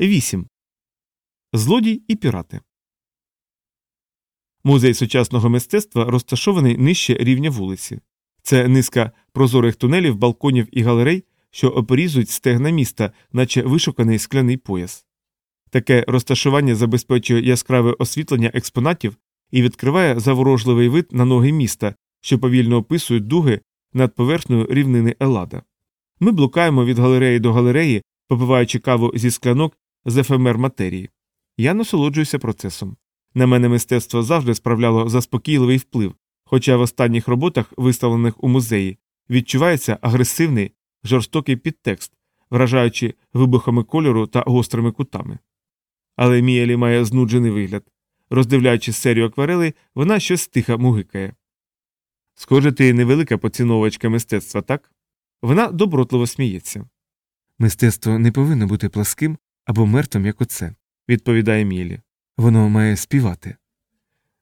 8. Злодій і пірати. Музей сучасного мистецтва розташований нижче рівня вулиці. Це низка прозорих тунелів, балконів і галерей, що оперізують стегна міста, наче вишуканий скляний пояс. Таке розташування забезпечує яскраве освітлення експонатів і відкриває заворожливий вид на ноги міста, що повільно описують дуги над поверхнею рівнини Елада. Ми блукаємо від галереї до галереї, попиваючи каву зі склянок з ефемер матерії. Я насолоджуюся процесом. На мене мистецтво завжди справляло заспокійливий вплив, хоча в останніх роботах, виставлених у музеї, відчувається агресивний, жорстокий підтекст, вражаючи вибухами кольору та гострими кутами. Але Мієлі має знуджений вигляд. Роздивляючись серію акварелей, вона щось тихо мугикає. Схоже, ти невелика поціновувачка мистецтва, так? Вона добротливо сміється. Мистецтво не повинно бути пласким або мертвим, як оце, відповідає Мілі. Воно має співати.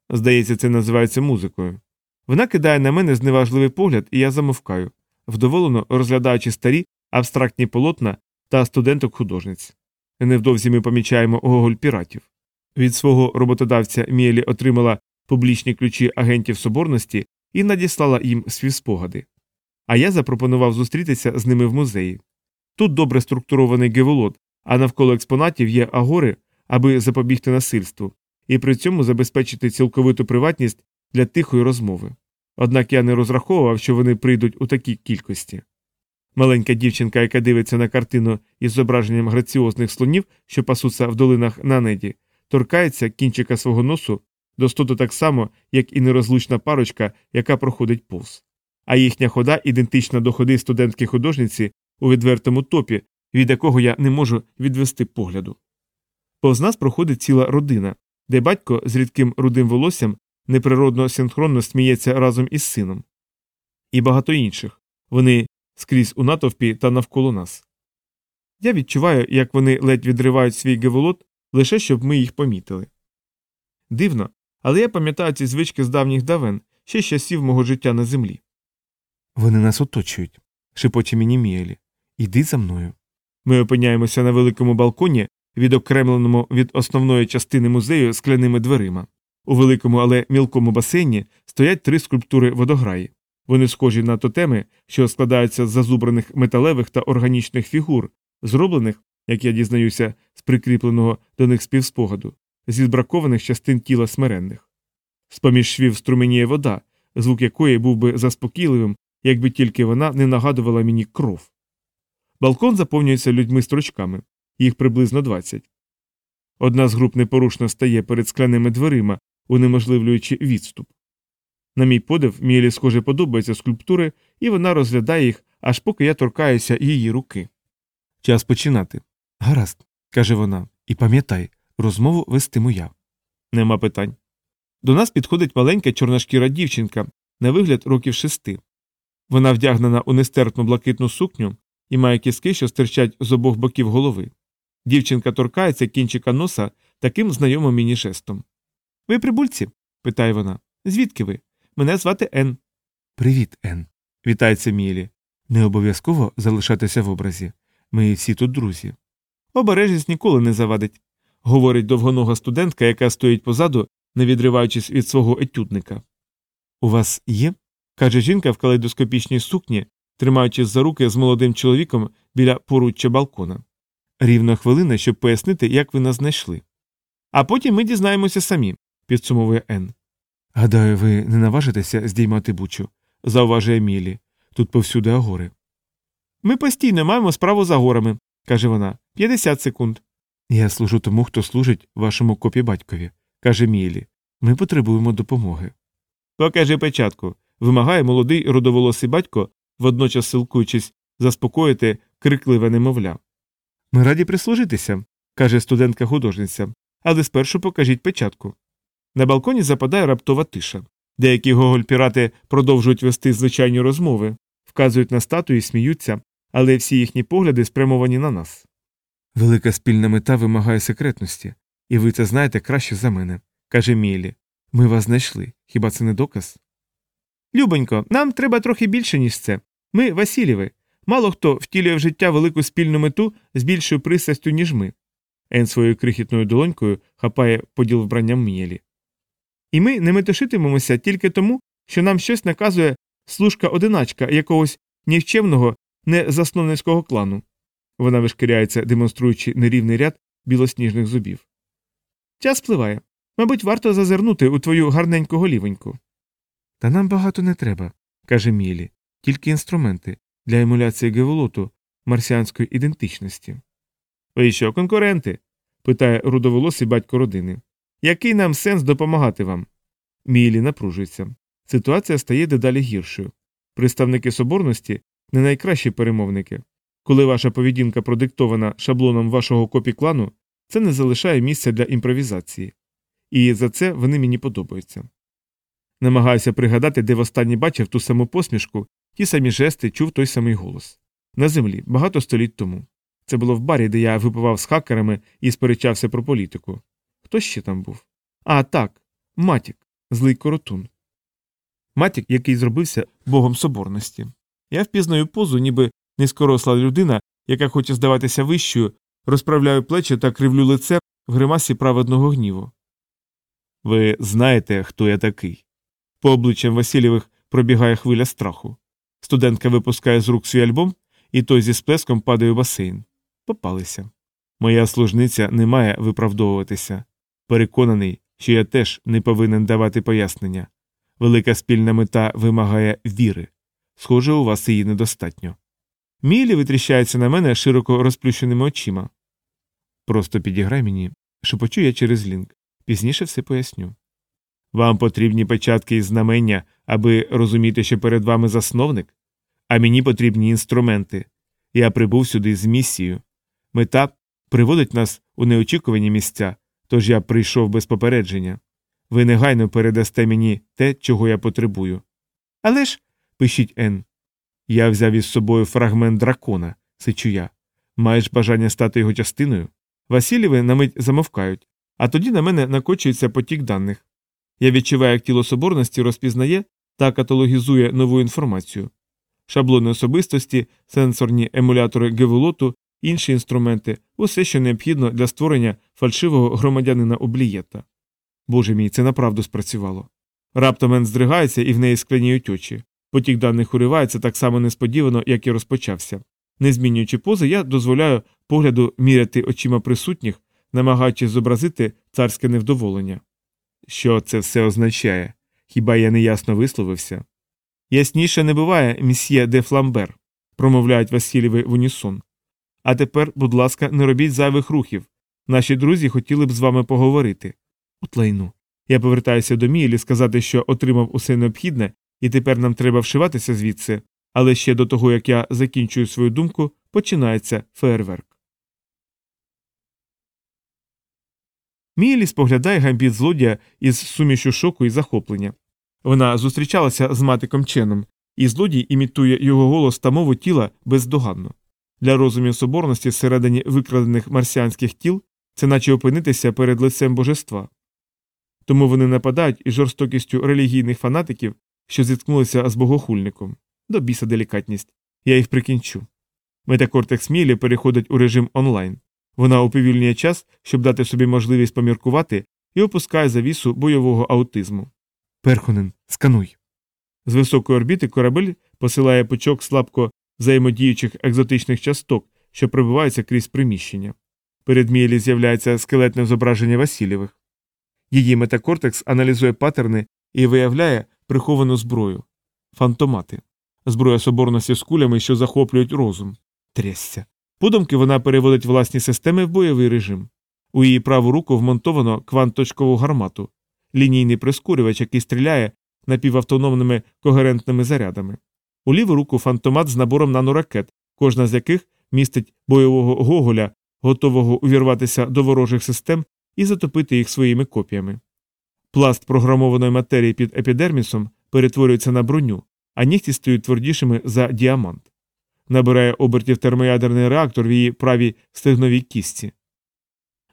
Здається, це називається музикою. Вона кидає на мене зневажливий погляд, і я замовкаю, вдоволено розглядаючи старі абстрактні полотна та студенток художниць. Невдовзі ми помічаємо Гоголь піратів. Від свого роботодавця Міелі отримала публічні ключі агентів соборності і надіслала їм свої спогади. А я запропонував зустрітися з ними в музеї. Тут добре структурований геволот, а навколо експонатів є агори, аби запобігти насильству, і при цьому забезпечити цілковиту приватність для тихої розмови. Однак я не розраховував, що вони прийдуть у такій кількості. Маленька дівчинка, яка дивиться на картину із зображенням граціозних слонів, що пасуться в долинах на неді, торкається кінчика свого носу до стоту так само, як і нерозлучна парочка, яка проходить повз. А їхня хода ідентична до ходи студентки художниці у відвертому топі, від якого я не можу відвести погляду. Повз нас проходить ціла родина, де батько з рідким рудим волоссям неприродно синхронно сміється разом із сином. І багато інших вони скрізь у натовпі та навколо нас. Я відчуваю, як вони ледь відривають свій геволот, лише щоб ми їх помітили. Дивно, але я пам'ятаю ці звички з давніх давен, ще з часів мого життя на землі. Вони нас оточують, шепоче мені Міелі. Іди за мною. Ми опиняємося на великому балконі, відокремленому від основної частини музею скляними дверима. У великому, але мілкому басейні стоять три скульптури водограї. Вони схожі на тотеми, що складаються з зазубраних металевих та органічних фігур, зроблених, як я дізнаюся, з прикріпленого до них співспогаду, зі збракованих частин тіла смиренних. З поміж швів струменіє вода, звук якої був би заспокійливим, якби тільки вона не нагадувала мені кров. Балкон заповнюється людьми строчками, їх приблизно 20. Одна з груп непорушно стає перед скляними дверима, унеможливлюючи відступ. На мій подив, Мілі, схоже, подобаються скульптури, і вона розглядає їх, аж поки я торкаюся її руки. Час починати. Гаразд, каже вона, і пам'ятай, розмову вестиму я. Нема питань. До нас підходить маленька чорношкіра дівчинка, на вигляд років шести. Вона вдягнена у нестерпну блакитну сукню і має кіски, що стирчать з обох боків голови. Дівчинка торкається кінчика носа таким знайомим мені жестом. Ви прибульці? питає вона. Звідки ви? Мене звати Ен. Привіт, Ен. Вітається Мілі. Не обов'язково залишатися в образі. Ми всі тут друзі. Обережність ніколи не завадить, говорить довгонога студентка, яка стоїть позаду, не відриваючись від свого етюдника. У вас є? каже жінка в калейдоскопічній сукні, тримаючись за руки з молодим чоловіком біля поруччя балкона. Рівно хвилина, щоб пояснити, як ви нас знайшли. А потім ми дізнаємося самі, підсумовує Ен. Гадаю, ви не наважитеся здіймати бучу, зауважує Мілі. Тут повсюди агори. Ми постійно маємо справу за горами, каже вона. 50 секунд. Я служу тому, хто служить вашому копі батькові, каже Мілі. Ми потребуємо допомоги. Покажи печатку. Вимагає молодий родоволосий батько, водночас силкуючись заспокоїти крикливе немовля. Ми раді прислужитися, каже студентка художниця, але спершу покажіть печатку. На балконі западає раптова тиша. Деякі гоголь пірати продовжують вести звичайні розмови, вказують на статуї, сміються, але всі їхні погляди спрямовані на нас. Велика спільна мета вимагає секретності, і ви це знаєте краще за мене, каже Мілі. Ми вас знайшли. Хіба це не доказ? Любонько, нам треба трохи більше, ніж це. Ми Васильєви. Мало хто втілює в життя велику спільну мету з більшою пристрастю, ніж ми. Ен своєю крихітною долонькою хапає поділ вбрання Мієлі. І ми не метушитимемося тільки тому, що нам щось наказує служка одиначка якогось нікчемного, незасновницького клану. Вона вишкіряється, демонструючи нерівний ряд білосніжних зубів. Час спливає. Мабуть, варто зазирнути у твою гарненьку голівоньку. Та нам багато не треба, каже Мілі, тільки інструменти для емуляції геволоту марсіанської ідентичності. Ви що, конкуренти? питає рудоволосий батько родини. Який нам сенс допомагати вам? Мілі напружується. Ситуація стає дедалі гіршою. Представники соборності не найкращі перемовники. Коли ваша поведінка продиктована шаблоном вашого копі-клану, це не залишає місця для імпровізації. І за це вони мені подобаються. Намагаюся пригадати, де востаннє бачив ту саму посмішку, ті самі жести, чув той самий голос. На землі, багато століть тому. Це було в барі, де я випивав з хакерами і сперечався про політику. Хто ще там був? А, так, Матік, злий коротун. Матік, який зробився богом соборності. Я впізнаю позу, ніби низькоросла людина, яка хоче здаватися вищою, розправляю плечі та кривлю лице в гримасі праведного гніву. Ви знаєте, хто я такий. По обличчям Васильєвих пробігає хвиля страху. Студентка випускає з рук свій альбом, і той зі сплеском падає у басейн. Попалися. Моя служниця не має виправдовуватися. Переконаний, що я теж не повинен давати пояснення. Велика спільна мета вимагає віри. Схоже, у вас її недостатньо. Мілі витріщається на мене широко розплющеними очима. Просто підіграй мені, шепочу я через лінк. Пізніше все поясню. Вам потрібні печатки і знамення, аби розуміти, що перед вами засновник, а мені потрібні інструменти. Я прибув сюди з місією. Мета приводить нас у неочікувані місця, тож я прийшов без попередження. Ви негайно передасте мені те, чого я потребую. Але ж, пишіть Н. Я взяв із собою фрагмент дракона, сичу я. Маєш бажання стати його частиною? Васильєви на мить замовкають, а тоді на мене накочується потік даних. Я відчуваю, як тіло соборності розпізнає та каталогізує нову інформацію. Шаблони особистості, сенсорні емулятори геволоту, інші інструменти усе, що необхідно для створення фальшивого громадянина облієта. Боже мій, це направду спрацювало. Раптом Ен здригається і в неї скляніють очі. Потік даних уривається так само несподівано, як і розпочався. Не змінюючи пози, я дозволяю погляду міряти очима присутніх, намагаючись зобразити царське невдоволення. Що це все означає? Хіба я неясно висловився? Ясніше не буває, місьє де Фламбер, промовляють Васильєви в унісон. А тепер, будь ласка, не робіть зайвих рухів. Наші друзі хотіли б з вами поговорити. От лайну. Я повертаюся до Мілі сказати, що отримав усе необхідне, і тепер нам треба вшиватися звідси, але ще до того, як я закінчую свою думку, починається фейерверк. Мілі споглядає гамбіт злодія із сумішю шоку і захоплення. Вона зустрічалася з матиком Ченом, і злодій імітує його голос та мову тіла бездоганно. Для розумів соборності всередині викрадених марсіанських тіл це наче опинитися перед лицем божества. Тому вони нападають із жорстокістю релігійних фанатиків, що зіткнулися з богохульником. До біса делікатність. Я їх прикінчу. Метакортекс Мілі переходить у режим онлайн. Вона уповільнює час, щоб дати собі можливість поміркувати, і опускає завісу бойового аутизму. Перхонен, скануй. З високої орбіти корабель посилає пучок слабко взаємодіючих екзотичних часток, що пробиваються крізь приміщення. Перед Мілі з'являється скелетне зображення Васильєвих. Її метакортекс аналізує паттерни і виявляє приховану зброю фантомати, зброя соборності з кулями, що захоплюють розум. Трясся. Подумки вона переводить власні системи в бойовий режим. У її праву руку вмонтовано квант-точкову гармату, лінійний прискорювач, який стріляє напівавтономними когерентними зарядами. У ліву руку фантомат з набором наноракет, кожна з яких містить бойового гоголя, готового увірватися до ворожих систем і затопити їх своїми копіями. Пласт програмованої матерії під епідермісом перетворюється на броню, а нігті стають твердішими за діамант. Набирає обертів термоядерний реактор в її правій стегновій кістці.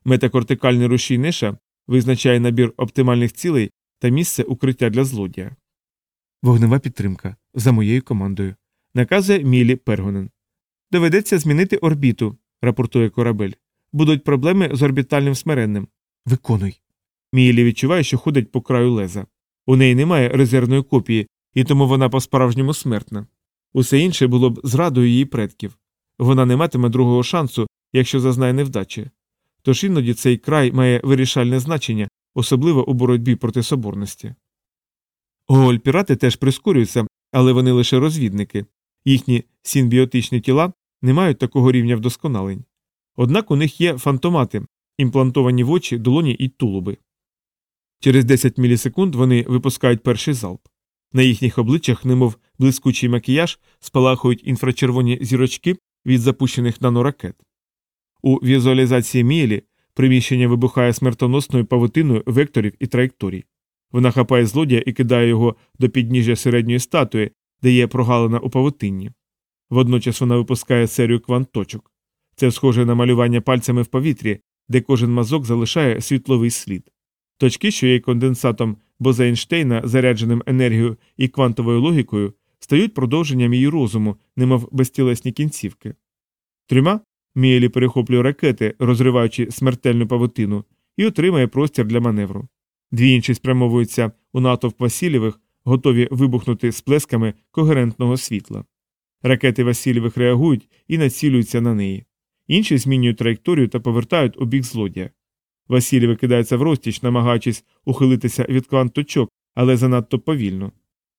Метакортикальний рушій Неша визначає набір оптимальних цілей та місце укриття для злодія. Вогнева підтримка за моєю командою. Наказує Мілі Пергонен. Доведеться змінити орбіту, рапортує корабель. будуть проблеми з орбітальним смиренним. Виконуй. Мієлі відчуває, що ходить по краю леза. У неї немає резервної копії, і тому вона по-справжньому смертна. Усе інше було б зрадою її предків. Вона не матиме другого шансу, якщо зазнає невдачі. Тож іноді цей край має вирішальне значення, особливо у боротьбі проти соборності. Гоголь-пірати теж прискорюються, але вони лише розвідники. Їхні синбіотичні тіла не мають такого рівня вдосконалень. Однак у них є фантомати, імплантовані в очі, долоні і тулуби. Через 10 мілісекунд вони випускають перший залп. На їхніх обличчях, немов блискучий макіяж, спалахують інфрачервоні зірочки від запущених наноракет. У візуалізації Мієлі приміщення вибухає смертоносною павутиною векторів і траєкторій. Вона хапає злодія і кидає його до підніжжя середньої статуї, де є прогалина у павутинні. Водночас вона випускає серію квант-точок. Це схоже на малювання пальцями в повітрі, де кожен мазок залишає світловий слід. Точки, що є конденсатом Боза-Ейнштейна, зарядженим енергією і квантовою логікою, стають продовженням її розуму, немов безтілесні кінцівки. Трьома Мієлі перехоплює ракети, розриваючи смертельну павутину, і отримає простір для маневру. Дві інші спрямовуються у натовп Васильєвих, готові вибухнути сплесками когерентного світла. Ракети Васильєвих реагують і націлюються на неї. Інші змінюють траєкторію та повертають у бік злодія. Василій викидається в розтіч, намагаючись ухилитися від квант-точок, але занадто повільно.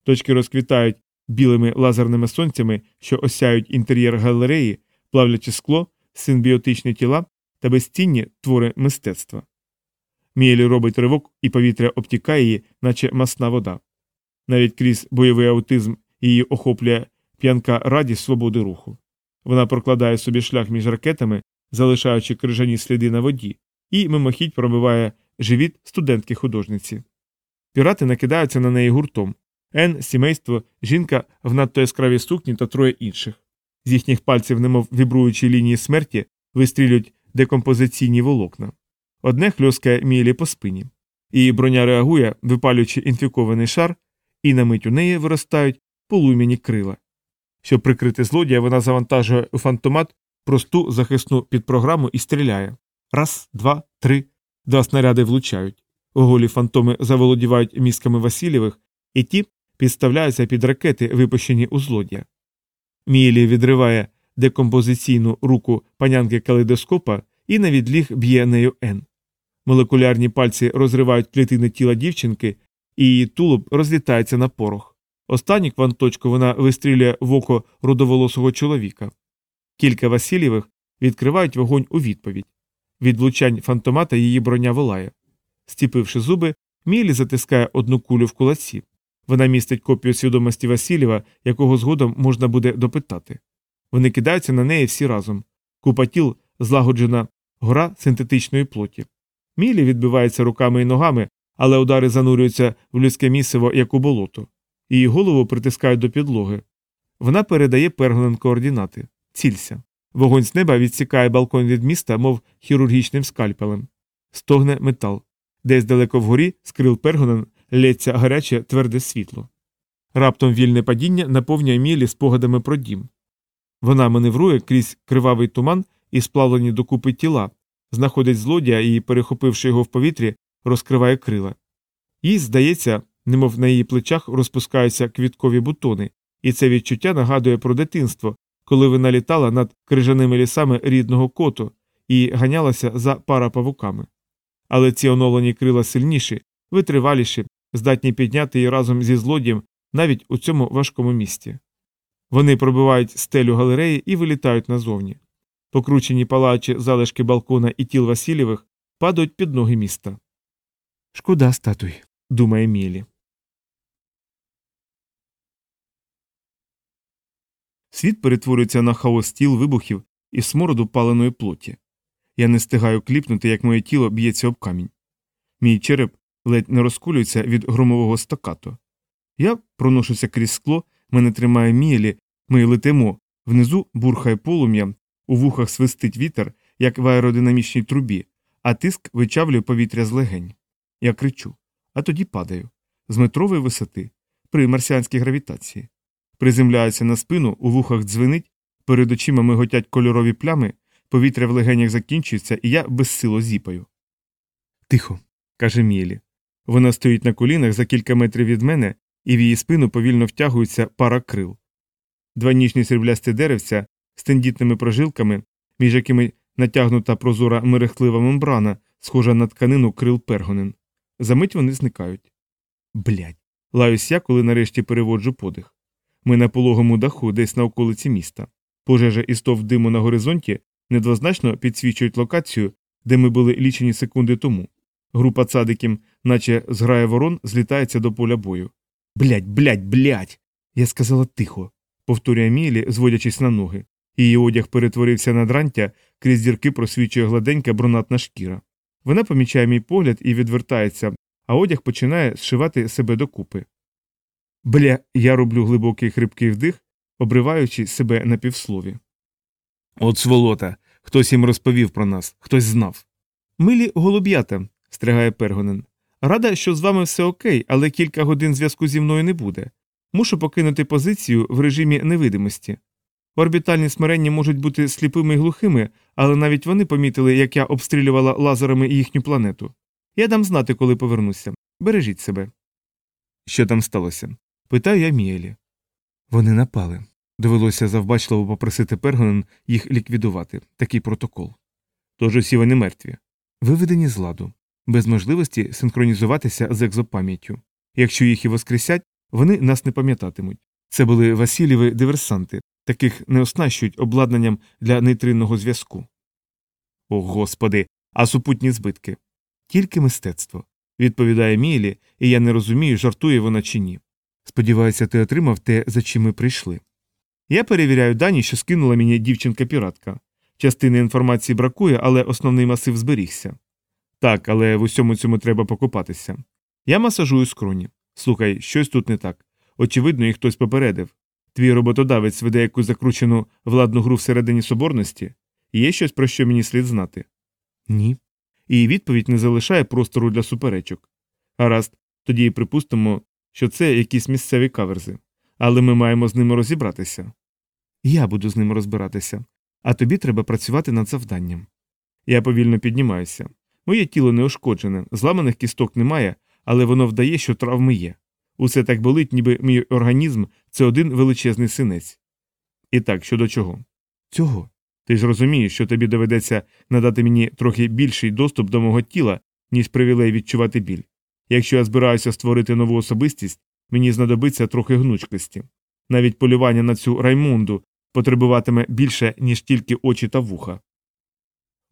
Точки розквітають білими лазерними сонцями, що осяють інтер'єр галереї, плавлячи скло, симбіотичні тіла та безцінні твори мистецтва. Мієлі робить ривок, і повітря обтікає її, наче масна вода. Навіть крізь бойовий аутизм її охоплює п'янка радість свободи руху. Вона прокладає собі шлях між ракетами, залишаючи крижані сліди на воді, і мимохідь пробиває живіт студентки художниці. Пірати накидаються на неї гуртом Ен, сімейство, жінка в надто яскравій сукні та троє інших. З їхніх пальців, немов вібруючі лінії смерті, вистрілюють декомпозиційні волокна. Одне хльоскає Мілі по спині. Її броня реагує, випалюючи інфікований шар, і на мить у неї виростають полум'яні крила. Щоб прикрити злодія, вона завантажує у фантомат просту захисну підпрограму і стріляє. Раз, два, три. Два снаряди влучають. Голі фантоми заволодівають мізками Васильєвих, і ті підставляються під ракети, випущені у злодія. Мієлі відриває декомпозиційну руку панянки калейдоскопа і на відліг б'є нею Н. Молекулярні пальці розривають клітини тіла дівчинки, і її тулуб розлітається на порох. Останню кванточку вона вистрілює в око рудоволосого чоловіка. Кілька Васильєвих відкривають вогонь у відповідь. Від влучань фантомата її броня волає. Стіпивши зуби, Мілі затискає одну кулю в кулаці. Вона містить копію свідомості Васильєва, якого згодом можна буде допитати. Вони кидаються на неї всі разом. Купа тіл злагоджена гора синтетичної плоті. Мілі відбивається руками і ногами, але удари занурюються в людське місиво, як у болото. Її голову притискають до підлоги. Вона передає Пергонен координати. Цілься. Вогонь з неба відсікає балкон від міста, мов хірургічним скальпелем. Стогне метал. Десь далеко вгорі з крил Пергонен лється гаряче тверде світло. Раптом вільне падіння наповнює Мілі спогадами про дім. Вона маневрує крізь кривавий туман і сплавлені докупи тіла, знаходить злодія і, перехопивши його в повітрі, розкриває крила. Їй здається, немов на її плечах розпускаються квіткові бутони, і це відчуття нагадує про дитинство, коли вона літала над крижаними лісами рідного коту і ганялася за парапавуками. Але ці оновлені крила сильніші, витриваліші, здатні підняти її разом зі злодієм навіть у цьому важкому місті. Вони пробивають стелю галереї і вилітають назовні. Покручені палаючі залишки балкона і тіл Васильєвих падають під ноги міста. Шкода статуй, думає Мілі. Світ перетворюється на хаос тіл вибухів і смороду паленої плоті. Я не стигаю кліпнути, як моє тіло б'ється об камінь. Мій череп ледь не розкулюється від громового стакато. Я проношуся крізь скло, мене тримає мілі, ми летимо, внизу бурхає полум'я, у вухах свистить вітер, як в аеродинамічній трубі, а тиск вичавлює повітря з легень. Я кричу, а тоді падаю з метрової висоти, при марсіанській гравітації. Приземляюся на спину, у вухах дзвенить, перед очима миготять кольорові плями, Повітря в легенях закінчується, і я безсило зіпаю. Тихо, каже Мілі. Вона стоїть на колінах за кілька метрів від мене, і в її спину повільно втягується пара крил. Два ніжні сріблясті деревця з тендітними прожилками, між якими натягнута прозора мерехтлива мембрана, схожа на тканину крил пергонен. Замить вони зникають. Блядь. Лаюсь я, коли нарешті переводжу подих. Ми на пологому даху, десь на околиці міста. Пожежа і стов диму на горизонті недвозначно підсвічують локацію, де ми були лічені секунди тому. Група цадиків, наче зграя ворон, злітається до поля бою. Блять, блять, блять. Я сказала тихо, повторює Мілі, зводячись на ноги. Її одяг перетворився на дрантя, крізь дірки просвічує гладенька брунатна шкіра. Вона помічає мій погляд і відвертається, а одяг починає зшивати себе докупи. Бля, я роблю глибокий хрипкий вдих, обриваючи себе на півслові. От сволота. Хтось їм розповів про нас, хтось знав. Милі голуб'ята, стригає Пергонен. Рада, що з вами все окей, але кілька годин зв'язку зі мною не буде. Мушу покинути позицію в режимі невидимості. Орбітальні смирення можуть бути сліпими і глухими, але навіть вони помітили, як я обстрілювала лазерами їхню планету. Я дам знати, коли повернуся. Бережіть себе. Що там сталося? Питаю я Міелі. Вони напали. Довелося завбачливо попросити Пергонен їх ліквідувати. Такий протокол. Тож усі вони мертві. Виведені з ладу, без можливості синхронізуватися з екзопам'яттю. Якщо їх і воскресять, вони нас не пам'ятатимуть. Це були Васильєви диверсанти, таких не оснащують обладнанням для нейтринного зв'язку. О, господи, а супутні збитки. Тільки мистецтво, відповідає Мілі, і я не розумію, жартує вона чи ні. Сподіваюся, ти отримав те, за чим ми прийшли. Я перевіряю дані, що скинула мені дівчинка піратка. Частини інформації бракує, але основний масив зберігся. Так, але в усьому цьому треба покопатися. Я масажую скроні. Слухай, щось тут не так. Очевидно, їх хтось попередив. Твій роботодавець веде якусь закручену владну гру всередині соборності? Є щось, про що мені слід знати? Ні. І відповідь не залишає простору для суперечок. Гаразд, тоді і припустимо, що це якісь місцеві каверзи. Але ми маємо з ними розібратися. Я буду з ними розбиратися, а тобі треба працювати над завданням. Я повільно піднімаюся. Моє тіло не ушкоджене, зламаних кісток немає, але воно вдає, що травми є. Усе так болить, ніби мій організм це один величезний синець. І так, щодо чого? Цього. Ти ж розумієш, що тобі доведеться надати мені трохи більший доступ до мого тіла, ніж привілей відчувати біль. Якщо я збираюся створити нову особистість, мені знадобиться трохи гнучкості. Навіть полювання на цю раймунду потребуватиме більше, ніж тільки очі та вуха.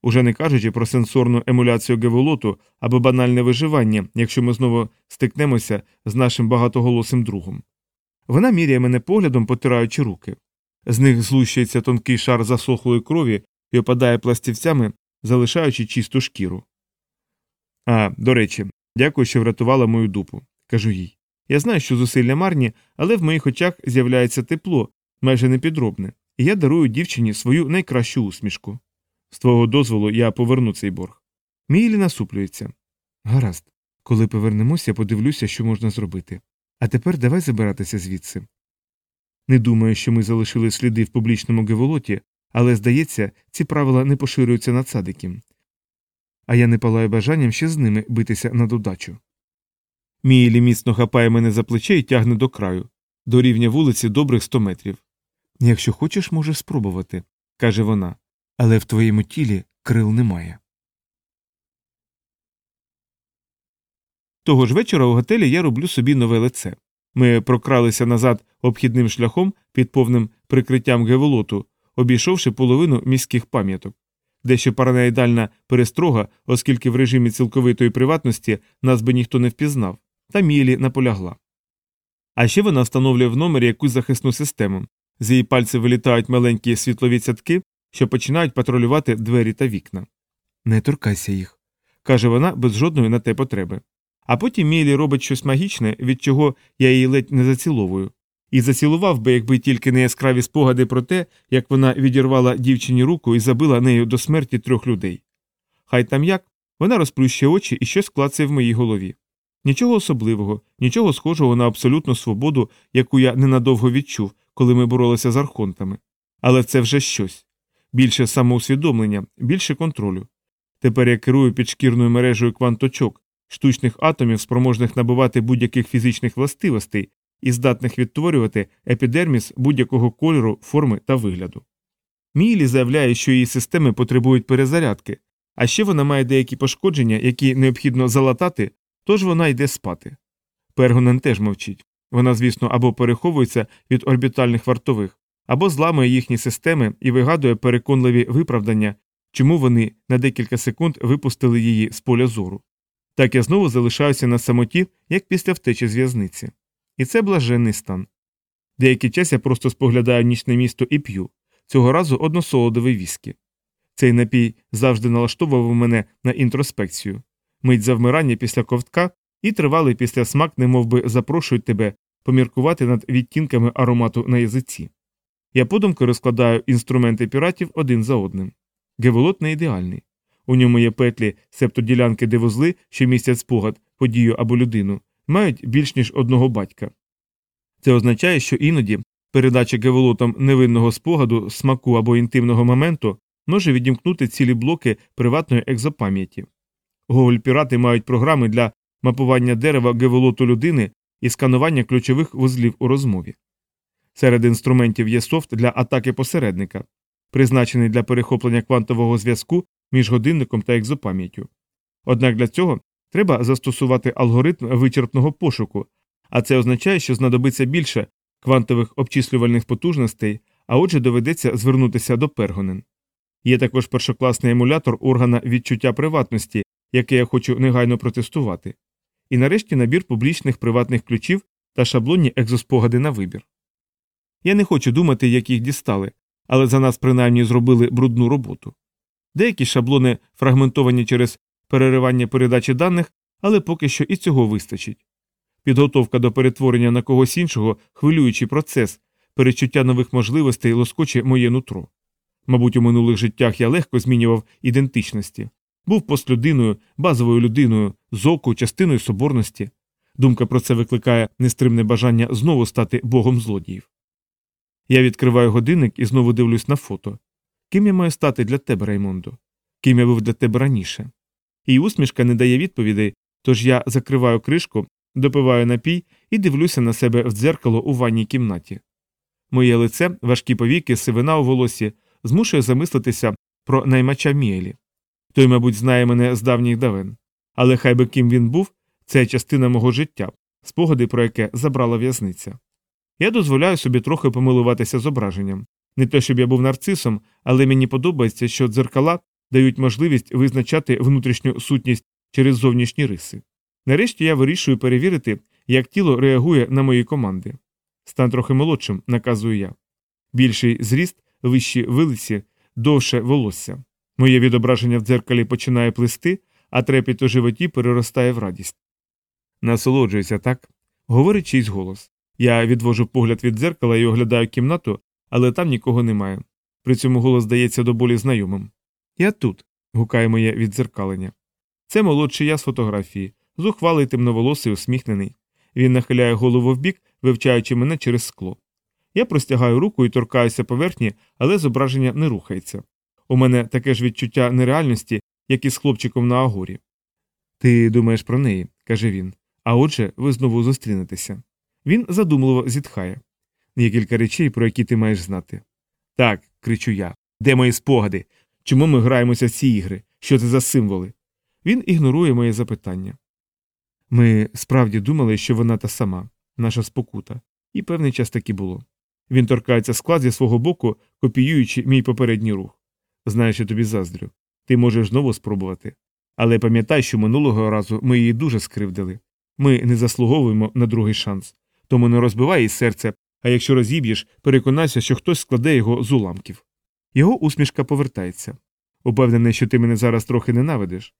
Уже не кажучи про сенсорну емуляцію геволоту або банальне виживання, якщо ми знову стикнемося з нашим багатоголосим другом. Вона міряє мене поглядом, потираючи руки. З них злущується тонкий шар засохлої крові і опадає пластівцями, залишаючи чисту шкіру. А, до речі, дякую, що врятувала мою дупу, кажу їй. Я знаю, що зусилля марні, але в моїх очах з'являється тепло, майже непідробне, і я дарую дівчині свою найкращу усмішку. З твого дозволу я поверну цей борг. Мілі насуплюється. Гаразд, коли повернемося, подивлюся, що можна зробити. А тепер давай забиратися звідси. Не думаю, що ми залишили сліди в публічному геволоті, але, здається, ці правила не поширюються на цадиків. А я не палаю бажанням ще з ними битися на додачу. Мійлі міцно хапає мене за плече і тягне до краю, до рівня вулиці добрих сто метрів. Якщо хочеш, можеш спробувати, каже вона, але в твоєму тілі крил немає. Того ж вечора у готелі я роблю собі нове лице. Ми прокралися назад обхідним шляхом під повним прикриттям геволоту, обійшовши половину міських пам'яток. Дещо параноїдальна перестрога, оскільки в режимі цілковитої приватності нас би ніхто не впізнав, та Мілі наполягла. А ще вона встановлює в номері якусь захисну систему. З її пальців вилітають маленькі світлові цятки, що починають патрулювати двері та вікна. Не торкайся їх, каже вона без жодної на те потреби. А потім Мілі робить щось магічне, від чого я її ледь не заціловую. І зацілував би, якби тільки не яскраві спогади про те, як вона відірвала дівчині руку і забила нею до смерті трьох людей. Хай там як, вона розплющує очі і щось клацає в моїй голові. Нічого особливого, нічого схожого на абсолютну свободу, яку я ненадовго відчув, коли ми боролися з архонтами. Але це вже щось. Більше самоусвідомлення, більше контролю. Тепер я керую підшкірною мережею кванточок, штучних атомів, спроможних набувати будь-яких фізичних властивостей і здатних відтворювати епідерміс будь-якого кольору, форми та вигляду. Мілі заявляє, що її системи потребують перезарядки, а ще вона має деякі пошкодження, які необхідно залатати, тож вона йде спати. Пергонен теж мовчить. Вона, звісно, або переховується від орбітальних вартових, або зламує їхні системи і вигадує переконливі виправдання, чому вони на декілька секунд випустили її з поля зору. Так я знову залишаюся на самоті, як після втечі з в'язниці. І це блаженний стан. Деякий час я просто споглядаю нічне місто і п'ю, цього разу односолодовий віскі. Цей напій завжди налаштовував мене на інтроспекцію, мить завмирання після ковтка і тривалий після смак, немовби запрошують тебе поміркувати над відтінками аромату на язиці. Я подумки розкладаю інструменти піратів один за одним. Геволот не ідеальний. У ньому є петлі, себто ділянки, де вузли, що містять спогад, подію або людину, мають більш ніж одного батька. Це означає, що іноді передача геволотам невинного спогаду, смаку або інтимного моменту може відімкнути цілі блоки приватної екзопам'яті. Гоголь пірати мають програми для мапування дерева геволоту людини і сканування ключових вузлів у розмові. Серед інструментів є софт для атаки посередника, призначений для перехоплення квантового зв'язку між годинником та екзопам'яттю. Однак для цього треба застосувати алгоритм вичерпного пошуку, а це означає, що знадобиться більше квантових обчислювальних потужностей, а отже доведеться звернутися до пергонен. Є також першокласний емулятор органа відчуття приватності, який я хочу негайно протестувати. І нарешті набір публічних приватних ключів та шаблонні екзоспогади на вибір. Я не хочу думати, як їх дістали, але за нас принаймні зробили брудну роботу. Деякі шаблони фрагментовані через переривання передачі даних, але поки що і цього вистачить. Підготовка до перетворення на когось іншого хвилюючий процес, перечуття нових можливостей лоскоче моє нутро. Мабуть, у минулих життях я легко змінював ідентичності, був постлюдиною, базовою людиною, зоку, частиною соборності. Думка про це викликає нестримне бажання знову стати богом злодіїв. Я відкриваю годинник і знову дивлюсь на фото. Ким я маю стати для тебе, Раймондо? Ким я був для тебе раніше? І усмішка не дає відповідей, тож я закриваю кришку, допиваю напій і дивлюся на себе в дзеркало у ванній кімнаті. Моє лице, важкі повіки, сивина у волосі, змушує замислитися про наймача Міелі. Той, мабуть, знає мене з давніх давен. Але хай би ким він був, це частина мого життя, спогади, про яке забрала в'язниця. Я дозволяю собі трохи помилуватися зображенням. Не те, щоб я був нарцисом, але мені подобається, що дзеркала дають можливість визначати внутрішню сутність через зовнішні риси. Нарешті я вирішую перевірити, як тіло реагує на мої команди. Стан трохи молодшим, наказую я. Більший зріст, вищі вилиці, довше волосся. Моє відображення в дзеркалі починає плисти, а трепіт у животі переростає в радість. Насолоджується так, говорить чийсь голос. Я відвожу погляд від дзеркала і оглядаю кімнату, але там нікого немає. При цьому голос здається до болі знайомим. Я тут. гукає моє віддзеркалення. Це молодший я з фотографії, зухвалий темноволосий, усміхнений. Він нахиляє голову вбік, вивчаючи мене через скло. Я простягаю руку і торкаюся поверхні, але зображення не рухається. У мене таке ж відчуття нереальності, як і з хлопчиком на агорі. Ти думаєш про неї, каже він. А отже, ви знову зустрінетеся. Він задумливо зітхає. Є кілька речей, про які ти маєш знати. Так, кричу я. Де мої спогади? Чому ми граємося в ці ігри? Що це за символи? Він ігнорує моє запитання. Ми справді думали, що вона та сама, наша спокута, і певний час таки було. Він торкається склад зі свого боку, копіюючи мій попередній рух. Знаєш, я тобі заздрю. Ти можеш знову спробувати. Але пам'ятай, що минулого разу ми її дуже скривдили. Ми не заслуговуємо на другий шанс. Тому не розбивай їй серце, а якщо розіб'єш, переконайся, що хтось складе його з уламків. Його усмішка повертається. Упевнений, що ти мене зараз трохи ненавидиш.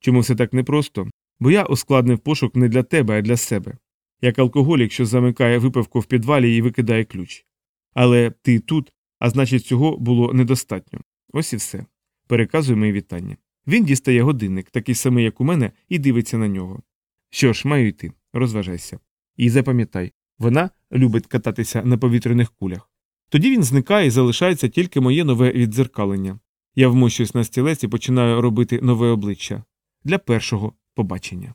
Чому все так непросто? Бо я ускладнив пошук не для тебе, а для себе, як алкоголік, що замикає випивку в підвалі і викидає ключ. Але ти тут, а значить, цього було недостатньо. Ось і все. Переказуй мої вітання. Він дістає годинник, такий самий, як у мене, і дивиться на нього. Що ж, маю йти, розважайся. І запам'ятай, вона любить кататися на повітряних кулях. Тоді він зникає і залишається тільки моє нове віддзеркалення. Я вмощуюсь на стілець і починаю робити нове обличчя для першого побачення.